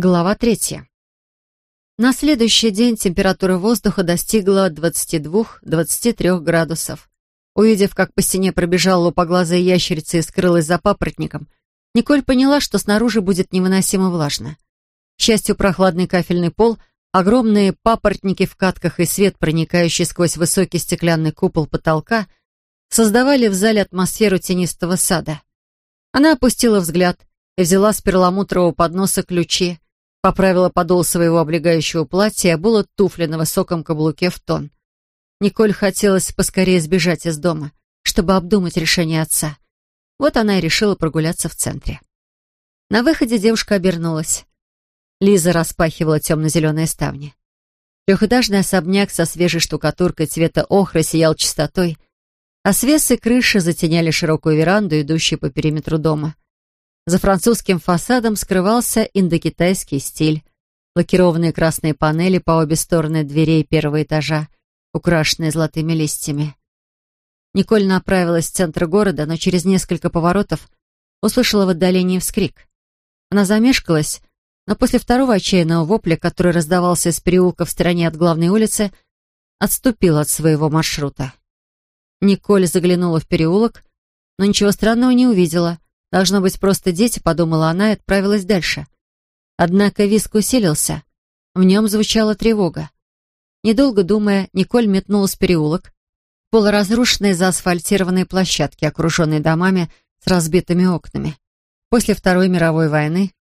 Глава третья. На следующий день температура воздуха достигла 22-23 градусов. Увидев, как по стене пробежала лупоглазая ящерица и скрылась за папоротником, Николь поняла, что снаружи будет невыносимо влажно. К счастью, прохладный кафельный пол, огромные папоротники в катках и свет, проникающий сквозь высокий стеклянный купол потолка, создавали в зале атмосферу тенистого сада. Она опустила взгляд и взяла с перламутрового подноса ключи, Поправила подол своего облегающего платья обула туфли на высоком каблуке в тон. Николь хотелось поскорее сбежать из дома, чтобы обдумать решение отца. Вот она и решила прогуляться в центре. На выходе девушка обернулась. Лиза распахивала темно-зеленые ставни. Трехэтажный особняк со свежей штукатуркой цвета охры сиял чистотой, а свесы крыши затеняли широкую веранду, идущую по периметру дома. За французским фасадом скрывался индокитайский стиль. Лакированные красные панели по обе стороны дверей первого этажа, украшенные золотыми листьями. Николь направилась в центр города, но через несколько поворотов услышала в отдалении вскрик. Она замешкалась, но после второго отчаянного вопля, который раздавался из переулка в стороне от главной улицы, отступила от своего маршрута. Николь заглянула в переулок, но ничего странного не увидела. Должно быть, просто дети, подумала она и отправилась дальше. Однако виск усилился. В нем звучала тревога. Недолго думая, Николь метнулась в переулок, полуразрушенные заасфальтированные площадки, окруженные домами с разбитыми окнами. После Второй мировой войны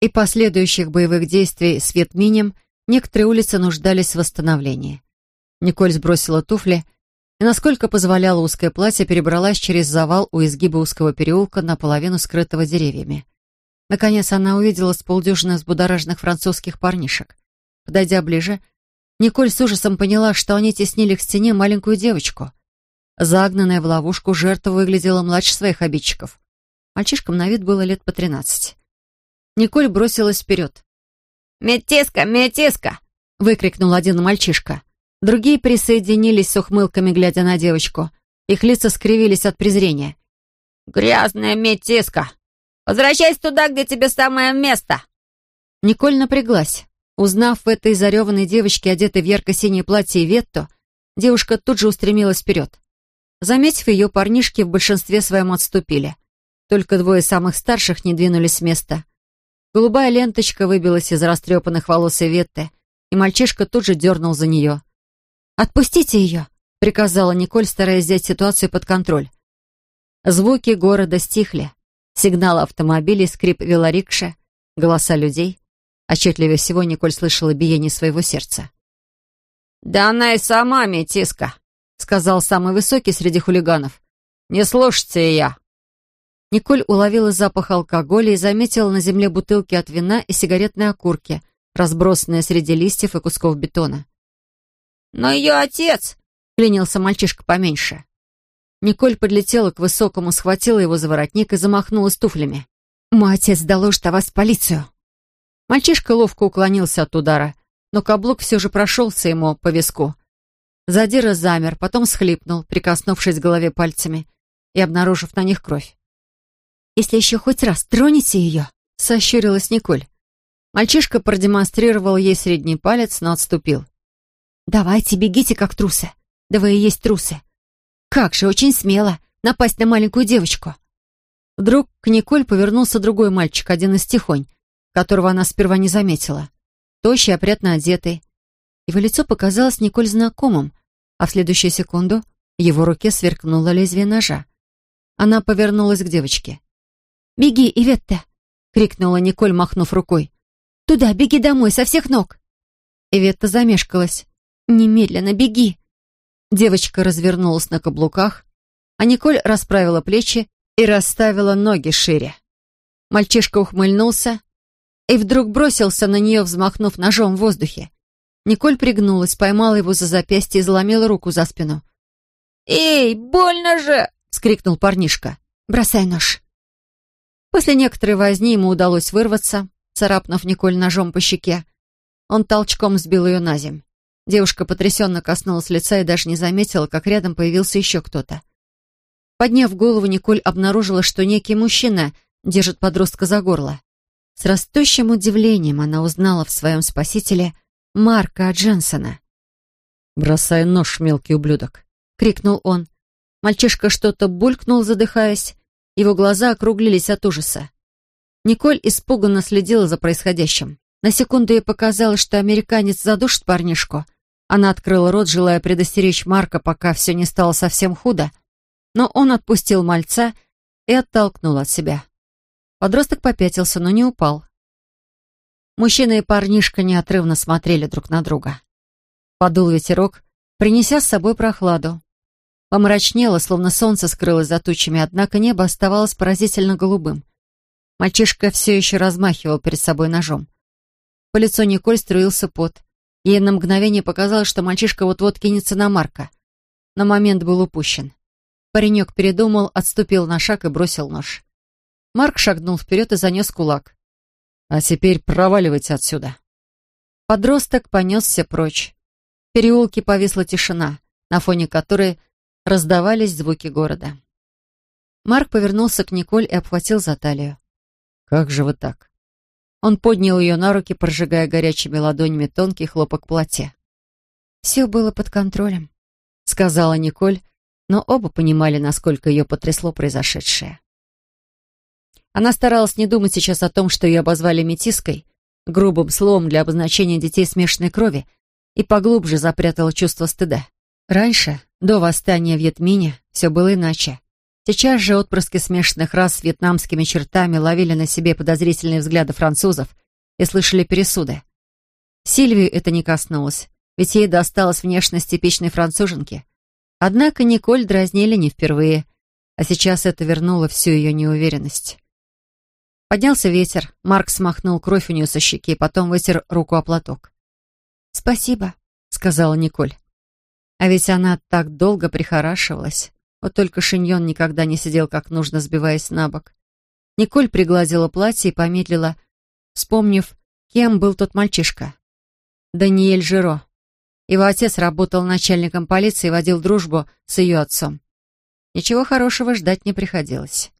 и последующих боевых действий с Вьетминем некоторые улицы нуждались в восстановлении. Николь сбросила туфли и, насколько позволяло узкое платье, перебралась через завал у изгиба узкого переулка, наполовину скрытого деревьями. Наконец она увидела с полдюжины взбудораженных французских парнишек. Подойдя ближе, Николь с ужасом поняла, что они теснили к стене маленькую девочку. Загнанная в ловушку, жертва выглядела младше своих обидчиков. Мальчишкам на вид было лет по тринадцать. Николь бросилась вперед. «Метиска, метиска!» — выкрикнул один мальчишка. Другие присоединились с ухмылками, глядя на девочку. Их лица скривились от презрения. «Грязная метиска! Возвращайся туда, где тебе самое место!» Николь напряглась. Узнав в этой зареванной девочке, одетой в ярко-синее платье и ветто, девушка тут же устремилась вперед. Заметив ее, парнишки в большинстве своем отступили. Только двое самых старших не двинулись с места. Голубая ленточка выбилась из растрепанных волос и ветты, и мальчишка тут же дернул за нее. «Отпустите ее!» — приказала Николь, стараясь взять ситуацию под контроль. Звуки города стихли. Сигнал автомобилей, скрип велорикши, голоса людей. Отчетливее всего Николь слышала биение своего сердца. «Да она и сама метиска», — сказал самый высокий среди хулиганов. «Не слушайте ее». Николь уловила запах алкоголя и заметила на земле бутылки от вина и сигаретные окурки, разбросанные среди листьев и кусков бетона. «Но ее отец!» — клянился мальчишка поменьше. Николь подлетела к высокому, схватила его за воротник и замахнулась туфлями. «Мой отец доложит о вас в полицию!» Мальчишка ловко уклонился от удара, но каблук все же прошелся ему по виску. Задира замер, потом схлипнул, прикоснувшись к голове пальцами и обнаружив на них кровь. «Если еще хоть раз тронете ее!» — сощурилась Николь. Мальчишка продемонстрировал ей средний палец, но отступил. «Давайте, бегите, как трусы. Да вы и есть трусы. Как же, очень смело напасть на маленькую девочку». Вдруг к Николь повернулся другой мальчик, один из тихонь, которого она сперва не заметила. Тощий, опрятно одетый. Его лицо показалось Николь знакомым, а в следующую секунду его руке сверкнуло лезвие ножа. Она повернулась к девочке. «Беги, Иветта!» — крикнула Николь, махнув рукой. «Туда, беги домой, со всех ног!» Иветта замешкалась. «Немедленно беги!» Девочка развернулась на каблуках, а Николь расправила плечи и расставила ноги шире. Мальчишка ухмыльнулся и вдруг бросился на нее, взмахнув ножом в воздухе. Николь пригнулась, поймала его за запястье и заломила руку за спину. «Эй, больно же!» — скрикнул парнишка. «Бросай нож!» После некоторой возни ему удалось вырваться, царапнув Николь ножом по щеке. Он толчком сбил ее на земь. Девушка потрясенно коснулась лица и даже не заметила, как рядом появился еще кто-то. Подняв голову, Николь обнаружила, что некий мужчина держит подростка за горло. С растущим удивлением она узнала в своем спасителе Марка Дженсона. «Бросай нож, мелкий ублюдок!» — крикнул он. Мальчишка что-то булькнул, задыхаясь. Его глаза округлились от ужаса. Николь испуганно следила за происходящим. На секунду ей показалось, что американец задушит парнишку. Она открыла рот, желая предостеречь Марка, пока все не стало совсем худо. Но он отпустил мальца и оттолкнул от себя. Подросток попятился, но не упал. Мужчина и парнишка неотрывно смотрели друг на друга. Подул ветерок, принеся с собой прохладу. Помрачнело, словно солнце скрылось за тучами, однако небо оставалось поразительно голубым. Мальчишка все еще размахивал перед собой ножом. По лицу Николь струился пот. Ей на мгновение показалось, что мальчишка вот-вот кинется на Марка. Но момент был упущен. Паренек передумал, отступил на шаг и бросил нож. Марк шагнул вперед и занес кулак. «А теперь проваливайте отсюда». Подросток понесся прочь. В переулке повисла тишина, на фоне которой раздавались звуки города. Марк повернулся к Николь и обхватил за талию. «Как же вы так?» Он поднял ее на руки, прожигая горячими ладонями тонкий хлопок платья. «Все было под контролем», — сказала Николь, но оба понимали, насколько ее потрясло произошедшее. Она старалась не думать сейчас о том, что ее обозвали метиской, грубым словом для обозначения детей смешанной крови, и поглубже запрятала чувство стыда. Раньше, до восстания в Ятмине, все было иначе. Сейчас же отпрыски смешанных рас с вьетнамскими чертами ловили на себе подозрительные взгляды французов и слышали пересуды. Сильвию это не коснулось, ведь ей досталась внешность типичной француженки. Однако Николь дразнили не впервые, а сейчас это вернуло всю ее неуверенность. Поднялся ветер, Марк смахнул кровь у нее со щеки, потом вытер руку о платок. «Спасибо», — сказала Николь. А ведь она так долго прихорашивалась. Вот только шиньон никогда не сидел как нужно, сбиваясь на бок. Николь пригладила платье и помедлила, вспомнив, кем был тот мальчишка. Даниэль Жиро. Его отец работал начальником полиции и водил дружбу с ее отцом. Ничего хорошего ждать не приходилось.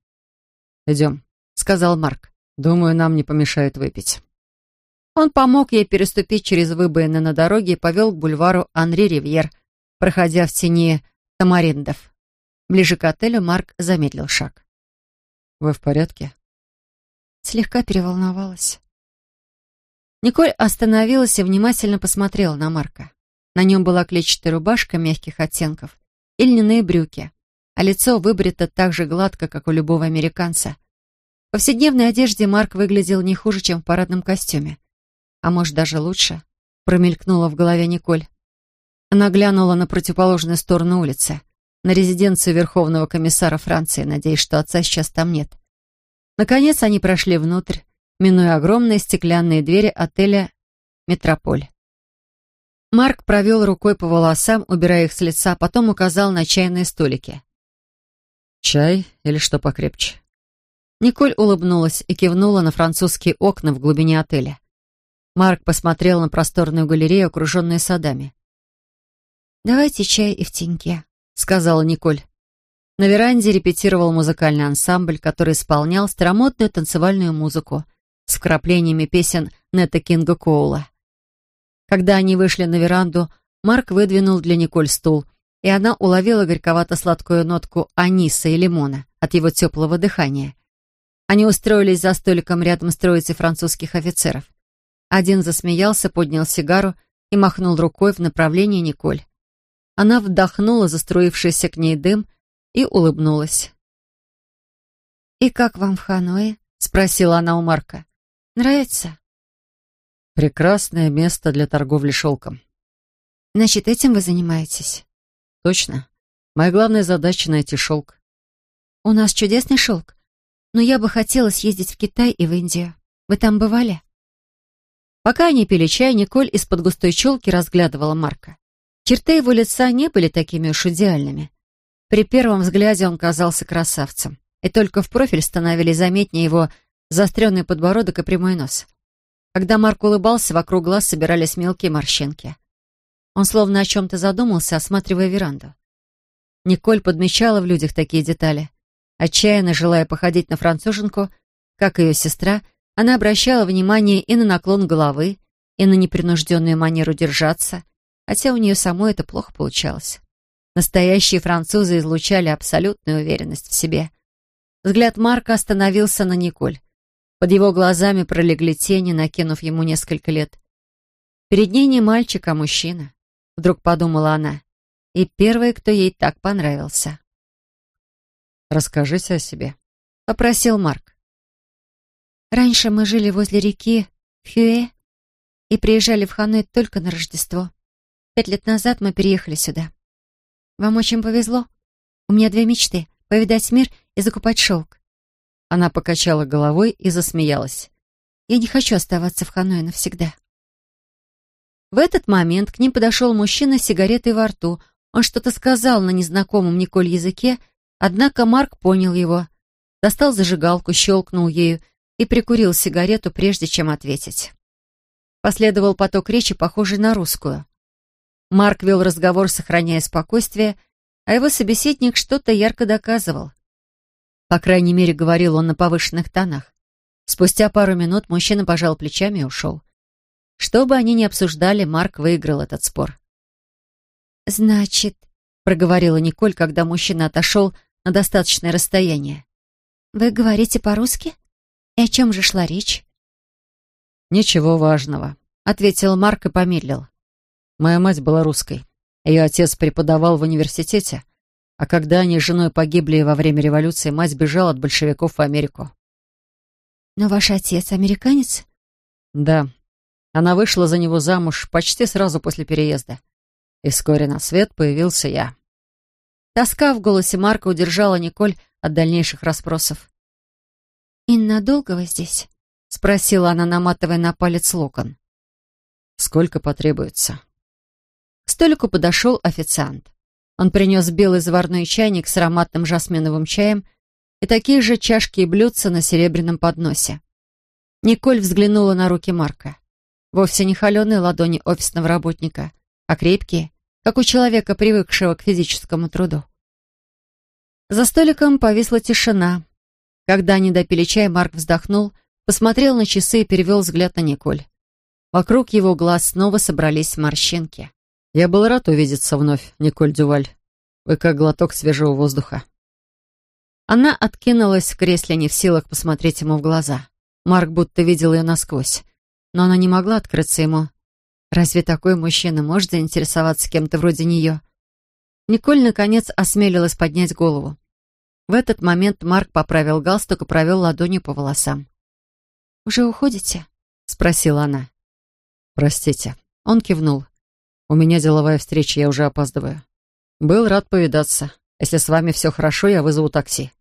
«Идем», сказал Марк. «Думаю, нам не помешает выпить». Он помог ей переступить через выбоины на дороге и повел к бульвару Анри Ривьер, проходя в тени тамариндов. Ближе к отелю Марк замедлил шаг. «Вы в порядке?» Слегка переволновалась. Николь остановилась и внимательно посмотрела на Марка. На нем была клетчатая рубашка мягких оттенков и льняные брюки, а лицо выбрито так же гладко, как у любого американца — в повседневной одежде Марк выглядел не хуже, чем в парадном костюме. А может, даже лучше, промелькнула в голове Николь. Она глянула на противоположную сторону улицы, на резиденцию Верховного комиссара Франции, надеясь, что отца сейчас там нет. Наконец они прошли внутрь, минуя огромные стеклянные двери отеля «Метрополь». Марк провел рукой по волосам, убирая их с лица, потом указал на чайные столики. «Чай или что покрепче?» Николь улыбнулась и кивнула на французские окна в глубине отеля. Марк посмотрел на просторную галерею, окруженную садами. «Давайте чай и в теньке», — сказала Николь. На веранде репетировал музыкальный ансамбль, который исполнял старомодную танцевальную музыку с вкраплениями песен Нета Кинга Коула. Когда они вышли на веранду, Марк выдвинул для Николь стул, и она уловила горьковато-сладкую нотку аниса и лимона от его теплого дыхания. Они устроились за столиком рядом с троицей французских офицеров. Один засмеялся, поднял сигару и махнул рукой в направлении Николь. Она вдохнула заструившийся к ней дым и улыбнулась. «И как вам в Ханое?» — спросила она у Марка. «Нравится?» «Прекрасное место для торговли шелком». «Значит, этим вы занимаетесь?» «Точно. Моя главная задача — найти шелк». «У нас чудесный шелк но я бы хотела съездить в Китай и в Индию. Вы там бывали?» Пока они пили чай, Николь из-под густой челки разглядывала Марка. Черты его лица не были такими уж идеальными. При первом взгляде он казался красавцем, и только в профиль становились заметнее его заостренный подбородок и прямой нос. Когда Марк улыбался, вокруг глаз собирались мелкие морщинки. Он словно о чем-то задумался, осматривая веранду. Николь подмечала в людях такие детали. Отчаянно желая походить на француженку, как ее сестра, Она обращала внимание и на наклон головы, и на непринужденную манеру держаться, хотя у нее самой это плохо получалось. Настоящие французы излучали абсолютную уверенность в себе. Взгляд Марка остановился на Николь. Под его глазами пролегли тени, накинув ему несколько лет. Перед ней не мальчик, а мужчина, вдруг подумала она. И первый, кто ей так понравился. «Расскажите о себе», — попросил Марк. «Раньше мы жили возле реки Хюэ и приезжали в Ханой только на Рождество. Пять лет назад мы переехали сюда. Вам очень повезло. У меня две мечты — повидать мир и закупать шелк. Она покачала головой и засмеялась. «Я не хочу оставаться в Ханое навсегда». В этот момент к ним подошел мужчина с сигаретой во рту. Он что-то сказал на незнакомом Николь языке, однако Марк понял его. Достал зажигалку, щелкнул ею и прикурил сигарету, прежде чем ответить. Последовал поток речи, похожий на русскую. Марк вел разговор, сохраняя спокойствие, а его собеседник что-то ярко доказывал. По крайней мере, говорил он на повышенных тонах. Спустя пару минут мужчина пожал плечами и ушел. Что бы они ни обсуждали, Марк выиграл этот спор. «Значит», — проговорила Николь, когда мужчина отошел на достаточное расстояние, «вы говорите по-русски? И о чем же шла речь?» «Ничего важного», — ответил Марк и помедлил. «Моя мать была русской. Ее отец преподавал в университете, а когда они с женой погибли во время революции, мать бежала от большевиков в Америку. «Но ваш отец американец?» «Да. Она вышла за него замуж почти сразу после переезда. И вскоре на свет появился я». Тоска в голосе Марка удержала Николь от дальнейших расспросов. «И надолго вы здесь?» — спросила она, наматывая на палец локон. «Сколько потребуется?» К столику подошел официант. Он принес белый заварной чайник с ароматным жасминовым чаем и такие же чашки и блюдца на серебряном подносе. Николь взглянула на руки Марка. Вовсе не холеные ладони офисного работника, а крепкие, как у человека, привыкшего к физическому труду. За столиком повисла тишина. Когда они допили чай, Марк вздохнул, посмотрел на часы и перевел взгляд на Николь. Вокруг его глаз снова собрались морщинки. «Я был рад увидеться вновь, Николь Дюваль. Вы как глоток свежего воздуха». Она откинулась в кресле, не в силах посмотреть ему в глаза. Марк будто видел ее насквозь. Но она не могла открыться ему. Разве такой мужчина может заинтересоваться кем-то вроде нее? Николь, наконец, осмелилась поднять голову. В этот момент Марк поправил галстук и провел ладонью по волосам. «Уже уходите?» — спросила она. «Простите». Он кивнул. У меня деловая встреча, я уже опаздываю. Был рад повидаться. Если с вами все хорошо, я вызову такси.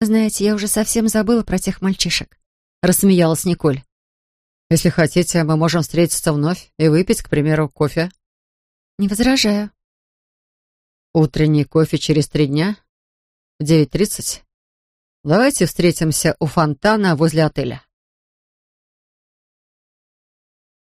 Знаете, я уже совсем забыла про тех мальчишек. Рассмеялась Николь. Если хотите, мы можем встретиться вновь и выпить, к примеру, кофе. Не возражаю. Утренний кофе через три дня? В девять тридцать? Давайте встретимся у фонтана возле отеля.